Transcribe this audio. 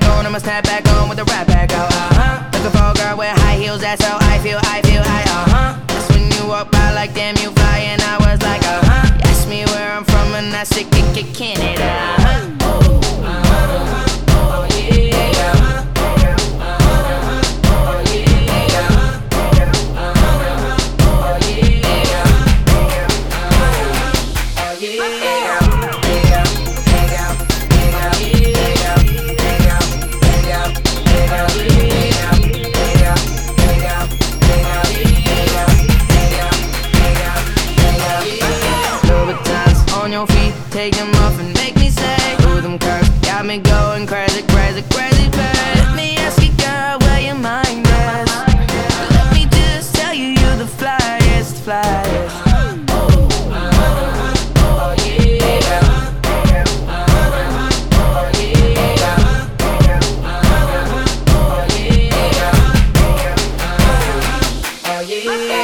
I'ma snap back on with the rap back out. Uh huh. Looking for a girl with high heels, that's how I feel, I feel, I, uh huh. That's when you walk by like damn you fly, and I was like, uh huh. You me where I'm from, and I said, kick, kick, Canada. Uh huh. Louboutins on your feet, take them off and make me say, Ooh, them curves got me going crazy, crazy, crazy, babe. Let me ask you, girl, where your mind is. Let me just tell you, you're the flyest, flyest. Oh, yeah.